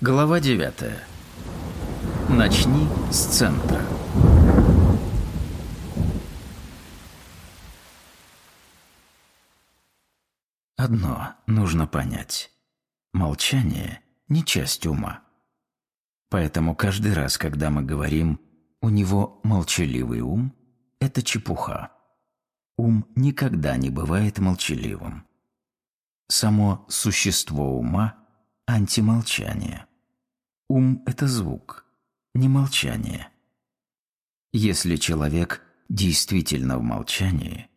Глава 9. Начни с центра. Одно нужно понять. Молчание – не часть ума. Поэтому каждый раз, когда мы говорим «у него молчаливый ум», это чепуха. Ум никогда не бывает молчаливым. Само существо ума – антимолчание. Ум – это звук, не молчание. Если человек действительно в молчании,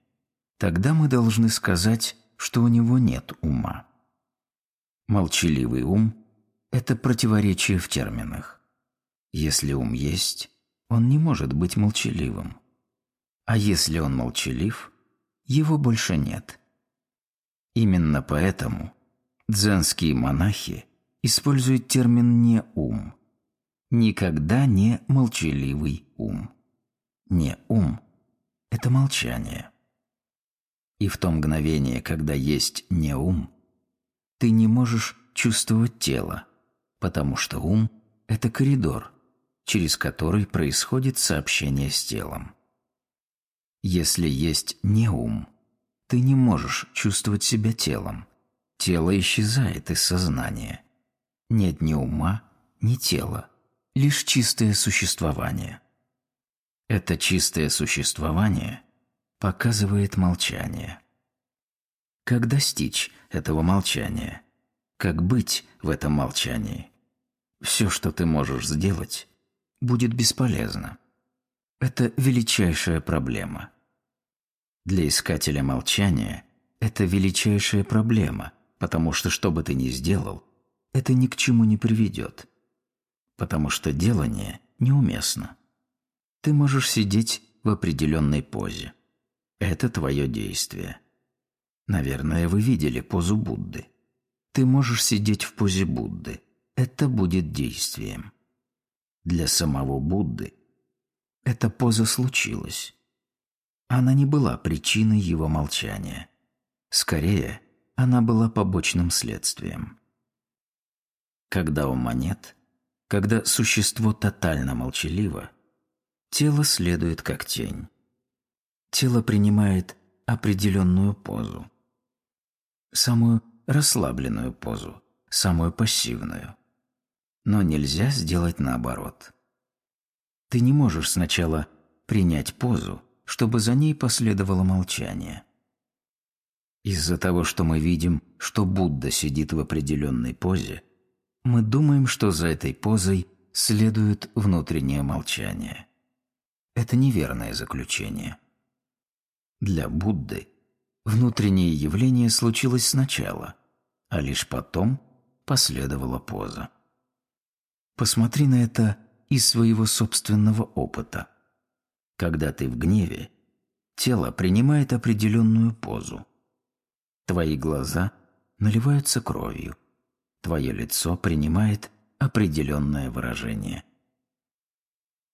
тогда мы должны сказать, что у него нет ума. Молчаливый ум – это противоречие в терминах. Если ум есть, он не может быть молчаливым. А если он молчалив, его больше нет. Именно поэтому дзенские монахи используют термин «не ум». Никогда не молчаливый ум. Не ум – это молчание. И в то мгновение, когда есть не ум, ты не можешь чувствовать тело, потому что ум – это коридор, через который происходит сообщение с телом. Если есть не ум, ты не можешь чувствовать себя телом. Тело исчезает из сознания. Нет ни ума, ни тела, лишь чистое существование. Это чистое существование показывает молчание. Как достичь этого молчания? Как быть в этом молчании? Все, что ты можешь сделать, будет бесполезно. Это величайшая проблема. Для искателя молчания это величайшая проблема, потому что что бы ты ни сделал, это ни к чему не приведет. Потому что делание неуместно. Ты можешь сидеть в определенной позе. Это твое действие. Наверное, вы видели позу Будды. Ты можешь сидеть в позе Будды. Это будет действием. Для самого Будды эта поза случилась. Она не была причиной его молчания. Скорее, она была побочным следствием. Когда ума нет, когда существо тотально молчаливо, тело следует как тень. Тело принимает определенную позу. Самую расслабленную позу, самую пассивную. Но нельзя сделать наоборот – ты не можешь сначала принять позу, чтобы за ней последовало молчание. Из-за того, что мы видим, что Будда сидит в определенной позе, мы думаем, что за этой позой следует внутреннее молчание. Это неверное заключение. Для Будды внутреннее явление случилось сначала, а лишь потом последовала поза. Посмотри на это из своего собственного опыта. Когда ты в гневе, тело принимает определенную позу. Твои глаза наливаются кровью. Твое лицо принимает определенное выражение.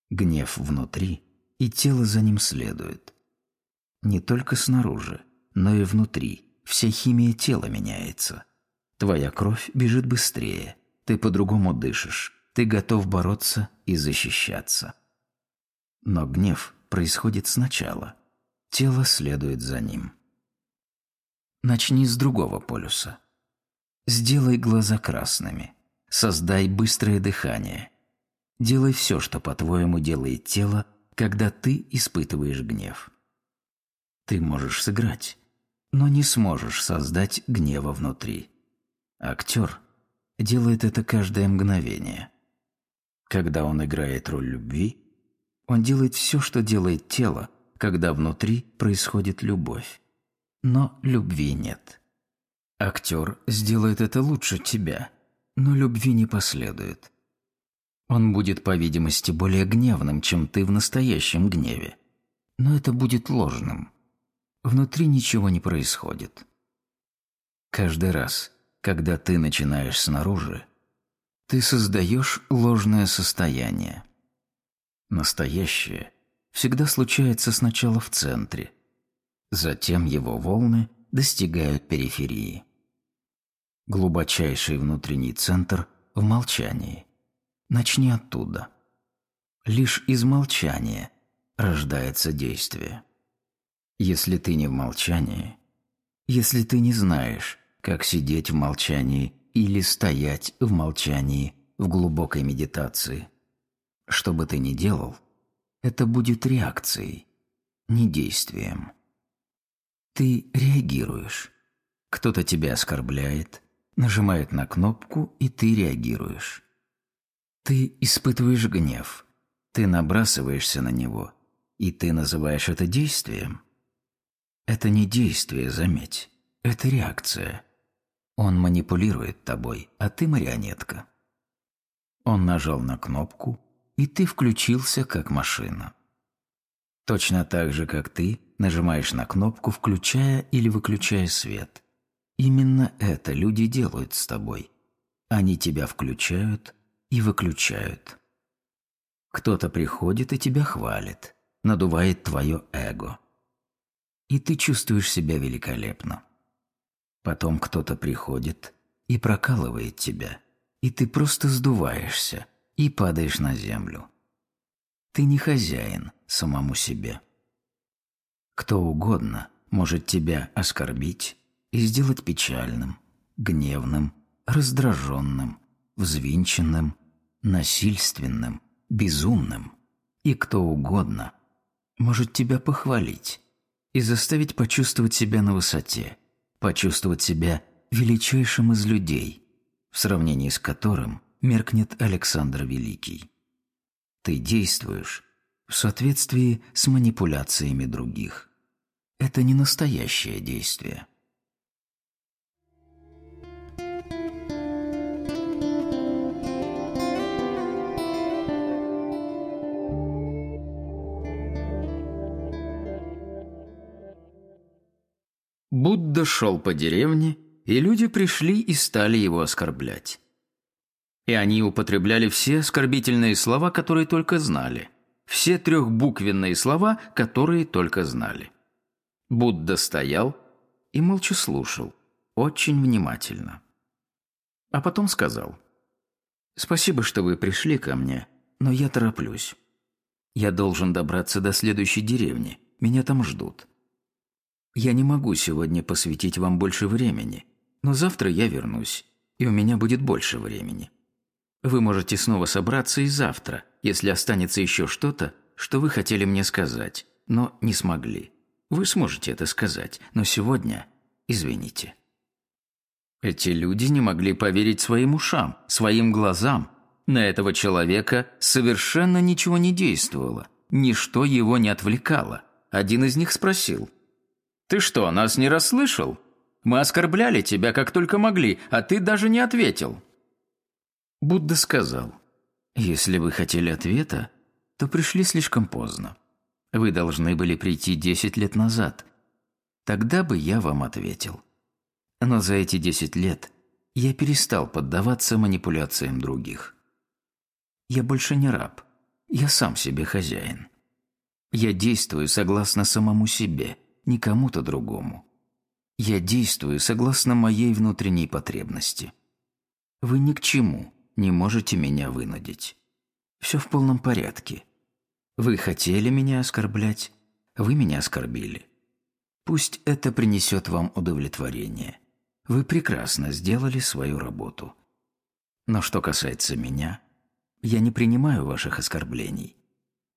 Гнев внутри, и тело за ним следует. Не только снаружи, но и внутри. Вся химия тела меняется. Твоя кровь бежит быстрее, ты по-другому дышишь, ты готов бороться и защищаться. Но гнев происходит сначала. Тело следует за ним. Начни с другого полюса. Сделай глаза красными. Создай быстрое дыхание. Делай все, что, по-твоему, делает тело, когда ты испытываешь гнев. Ты можешь сыграть, но не сможешь создать гнева внутри. Актер делает это каждое мгновение – когда он играет роль любви, он делает все, что делает тело, когда внутри происходит любовь. Но любви нет. Актер сделает это лучше тебя, но любви не последует. Он будет, по видимости, более гневным, чем ты в настоящем гневе. Но это будет ложным. Внутри ничего не происходит. Каждый раз, когда ты начинаешь снаружи, ты создаешь ложное состояние. Настоящее всегда случается сначала в центре, затем его волны достигают периферии. Глубочайший внутренний центр в молчании. Начни оттуда. Лишь из молчания рождается действие. Если ты не в молчании, если ты не знаешь, как сидеть в молчании или стоять в молчании в глубокой медитации, что бы ты ни делал, это будет реакцией, не действием. Ты реагируешь. Кто-то тебя оскорбляет, нажимает на кнопку, и ты реагируешь. Ты испытываешь гнев, ты набрасываешься на него, и ты называешь это действием. Это не действие, заметь, это реакция. Он манипулирует тобой, а ты марионетка. Он нажал на кнопку, и ты включился как машина. Точно так же, как ты нажимаешь на кнопку, включая или выключая свет. Именно это люди делают с тобой. Они тебя включают и выключают. Кто-то приходит и тебя хвалит, надувает твое эго. И ты чувствуешь себя великолепно. Потом кто-то приходит и прокалывает тебя, и ты просто сдуваешься и падаешь на землю. Ты не хозяин самому себе. Кто угодно может тебя оскорбить и сделать печальным, гневным, раздраженным, взвинченным, насильственным, безумным, и кто угодно может тебя похвалить и заставить почувствовать себя на высоте, почувствовать себя величайшим из людей, в сравнении с которым меркнет Александр Великий. Ты действуешь в соответствии с манипуляциями других. Это не настоящее действие. Будда шел по деревне, и люди пришли и стали его оскорблять. И они употребляли все оскорбительные слова, которые только знали, все трехбуквенные слова, которые только знали. Будда стоял и молча слушал, очень внимательно. А потом сказал, «Спасибо, что вы пришли ко мне, но я тороплюсь. Я должен добраться до следующей деревни, меня там ждут. Я не могу сегодня посвятить вам больше времени, но завтра я вернусь, и у меня будет больше времени. Вы можете снова собраться и завтра, если останется еще что-то, что вы хотели мне сказать, но не смогли. Вы сможете это сказать, но сегодня извините. Эти люди не могли поверить своим ушам, своим глазам. На этого человека совершенно ничего не действовало, ничто его не отвлекало. Один из них спросил – «Ты что, нас не расслышал? Мы оскорбляли тебя, как только могли, а ты даже не ответил». Будда сказал, «Если вы хотели ответа, то пришли слишком поздно. Вы должны были прийти десять лет назад. Тогда бы я вам ответил. Но за эти десять лет я перестал поддаваться манипуляциям других. Я больше не раб, я сам себе хозяин. Я действую согласно самому себе – не кому-то другому. Я действую согласно моей внутренней потребности. Вы ни к чему не можете меня вынудить. Все в полном порядке. Вы хотели меня оскорблять, вы меня оскорбили. Пусть это принесет вам удовлетворение. Вы прекрасно сделали свою работу. Но что касается меня, я не принимаю ваших оскорблений.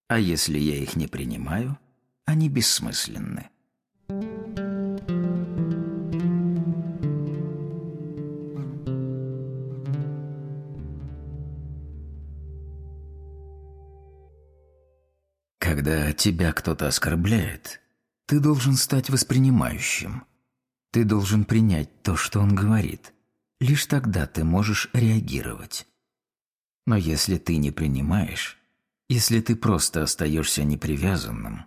А если я их не принимаю, они бессмысленны. Тебя кто-то оскорбляет, ты должен стать воспринимающим. Ты должен принять то, что он говорит. Лишь тогда ты можешь реагировать. Но если ты не принимаешь, если ты просто остаешься непривязанным,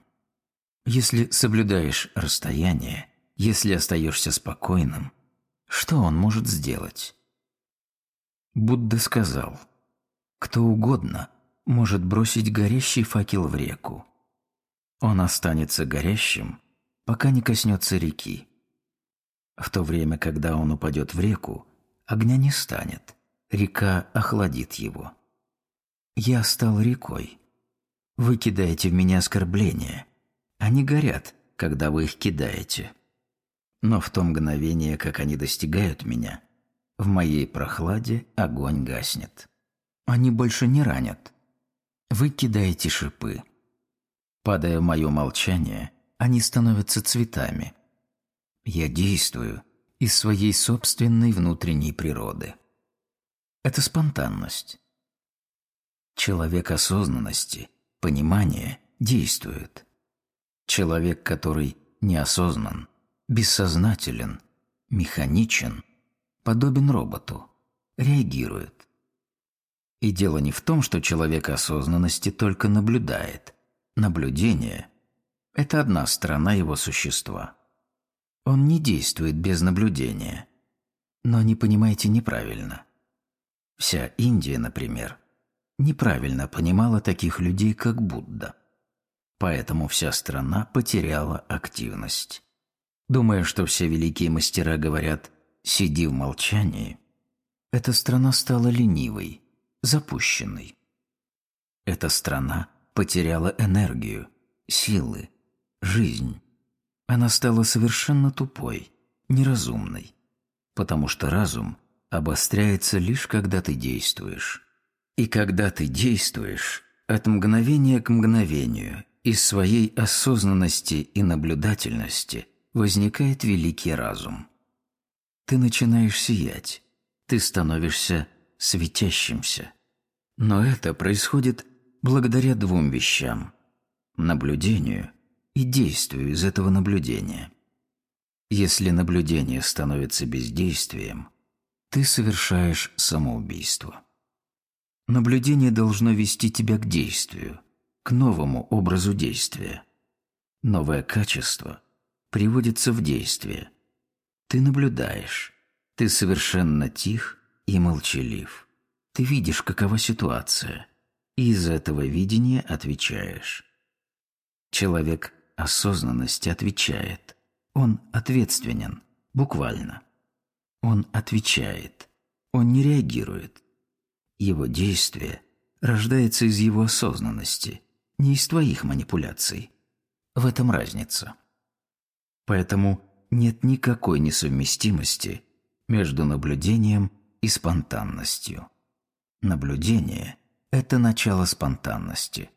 если соблюдаешь расстояние, если остаешься спокойным, что он может сделать? Будда сказал, кто угодно может бросить горящий факел в реку. Он останется горящим, пока не коснется реки. В то время, когда он упадет в реку, огня не станет, река охладит его. Я стал рекой. Вы кидаете в меня оскорбления. Они горят, когда вы их кидаете. Но в то мгновение, как они достигают меня, в моей прохладе огонь гаснет. Они больше не ранят. Вы кидаете шипы. Падая в мое молчание, они становятся цветами. Я действую из своей собственной внутренней природы. Это спонтанность. Человек осознанности, понимания действует. Человек, который неосознан, бессознателен, механичен, подобен роботу, реагирует. И дело не в том, что человек осознанности только наблюдает. Наблюдение – это одна сторона его существа. Он не действует без наблюдения. Но не понимайте неправильно. Вся Индия, например, неправильно понимала таких людей, как Будда. Поэтому вся страна потеряла активность. Думая, что все великие мастера говорят «сиди в молчании», эта страна стала ленивой, запущенной. Эта страна потеряла энергию, силы, жизнь. Она стала совершенно тупой, неразумной, потому что разум обостряется лишь когда ты действуешь. И когда ты действуешь, от мгновения к мгновению, из своей осознанности и наблюдательности возникает великий разум. Ты начинаешь сиять, ты становишься светящимся. Но это происходит благодаря двум вещам – наблюдению и действию из этого наблюдения. Если наблюдение становится бездействием, ты совершаешь самоубийство. Наблюдение должно вести тебя к действию, к новому образу действия. Новое качество приводится в действие. Ты наблюдаешь, ты совершенно тих и молчалив. Ты видишь, какова ситуация, и из этого видения отвечаешь. Человек осознанности отвечает. Он ответственен, буквально. Он отвечает. Он не реагирует. Его действие рождается из его осознанности, не из твоих манипуляций. В этом разница. Поэтому нет никакой несовместимости между наблюдением и спонтанностью. Наблюдение – это начало спонтанности.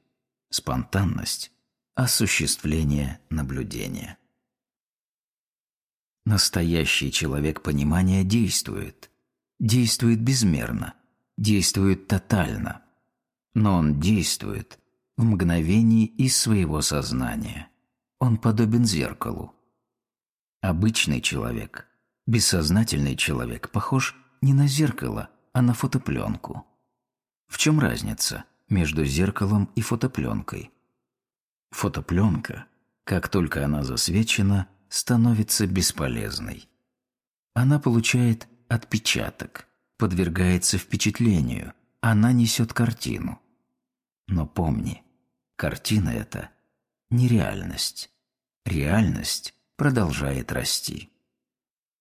Спонтанность – осуществление наблюдения. Настоящий человек понимания действует. Действует безмерно. Действует тотально. Но он действует в мгновении из своего сознания. Он подобен зеркалу. Обычный человек, бессознательный человек похож не на зеркало, а на фотопленку. В чем разница между зеркалом и фотопленкой? Фотопленка, как только она засвечена, становится бесполезной. Она получает отпечаток, подвергается впечатлению, она несет картину. Но помни, картина эта – нереальность. Реальность продолжает расти.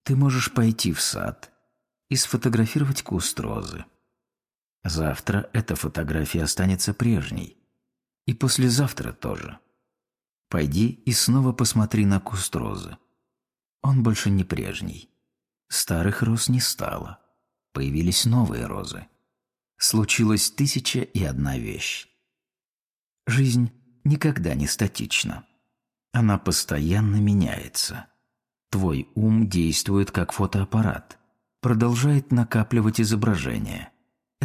Ты можешь пойти в сад и сфотографировать куст розы. Завтра эта фотография останется прежней. И послезавтра тоже. Пойди и снова посмотри на куст розы. Он больше не прежний. Старых роз не стало. Появились новые розы. Случилась тысяча и одна вещь. Жизнь никогда не статична. Она постоянно меняется. Твой ум действует как фотоаппарат, продолжает накапливать изображения.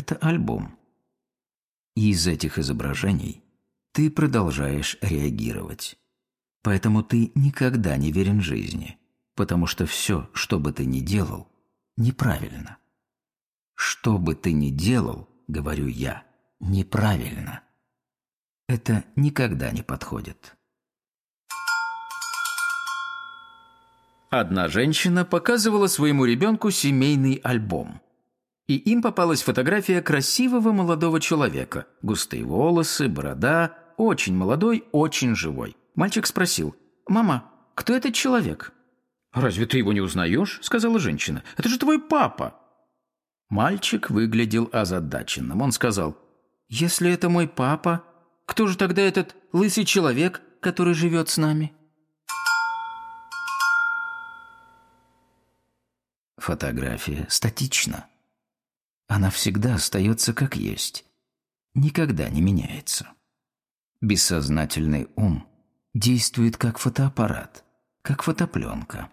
Это альбом. И из этих изображений ты продолжаешь реагировать. Поэтому ты никогда не верен жизни, потому что все, что бы ты ни делал, неправильно. Что бы ты ни делал, говорю я, неправильно. Это никогда не подходит. Одна женщина показывала своему ребенку семейный альбом. И им попалась фотография красивого молодого человека. Густые волосы, борода, очень молодой, очень живой. Мальчик спросил, «Мама, кто этот человек?» «Разве ты его не узнаешь?» – сказала женщина. «Это же твой папа!» Мальчик выглядел озадаченным. Он сказал, «Если это мой папа, кто же тогда этот лысый человек, который живет с нами?» Фотография статична. Она всегда остается как есть, никогда не меняется. Бессознательный ум действует как фотоаппарат, как фотопленка.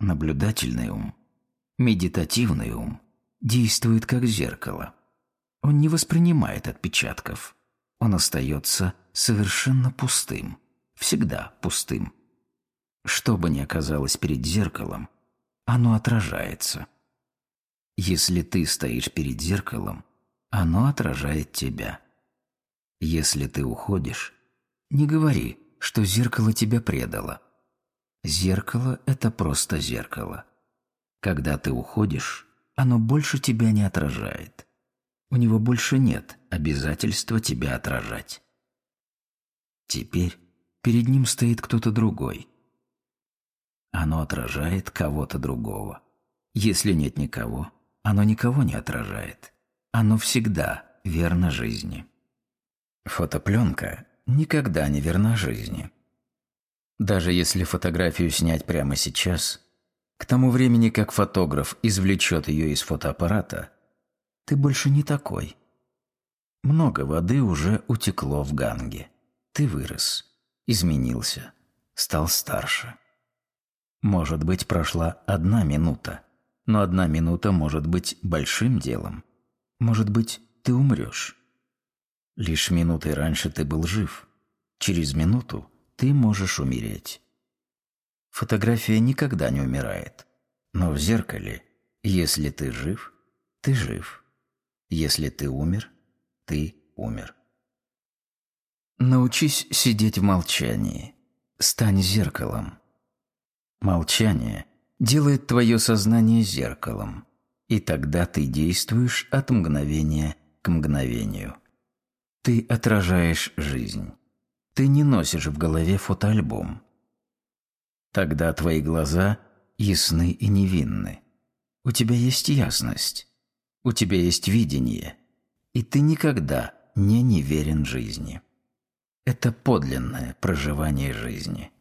Наблюдательный ум, медитативный ум действует как зеркало. Он не воспринимает отпечатков. Он остается совершенно пустым, всегда пустым. Что бы ни оказалось перед зеркалом, оно отражается. Если ты стоишь перед зеркалом, оно отражает тебя. Если ты уходишь, не говори, что зеркало тебя предало. Зеркало – это просто зеркало. Когда ты уходишь, оно больше тебя не отражает. У него больше нет обязательства тебя отражать. Теперь перед ним стоит кто-то другой. Оно отражает кого-то другого. Если нет никого, оно никого не отражает. Оно всегда верно жизни. Фотопленка никогда не верна жизни. Даже если фотографию снять прямо сейчас, к тому времени, как фотограф извлечет ее из фотоаппарата, ты больше не такой. Много воды уже утекло в Ганге. Ты вырос, изменился, стал старше. Может быть, прошла одна минута, но одна минута может быть большим делом. Может быть, ты умрешь. Лишь минутой раньше ты был жив. Через минуту ты можешь умереть. Фотография никогда не умирает. Но в зеркале, если ты жив, ты жив. Если ты умер, ты умер. Научись сидеть в молчании. Стань зеркалом. Молчание делает твое сознание зеркалом, и тогда ты действуешь от мгновения к мгновению. Ты отражаешь жизнь. Ты не носишь в голове фотоальбом. Тогда твои глаза ясны и невинны. У тебя есть ясность. У тебя есть видение. И ты никогда не неверен жизни. Это подлинное проживание жизни.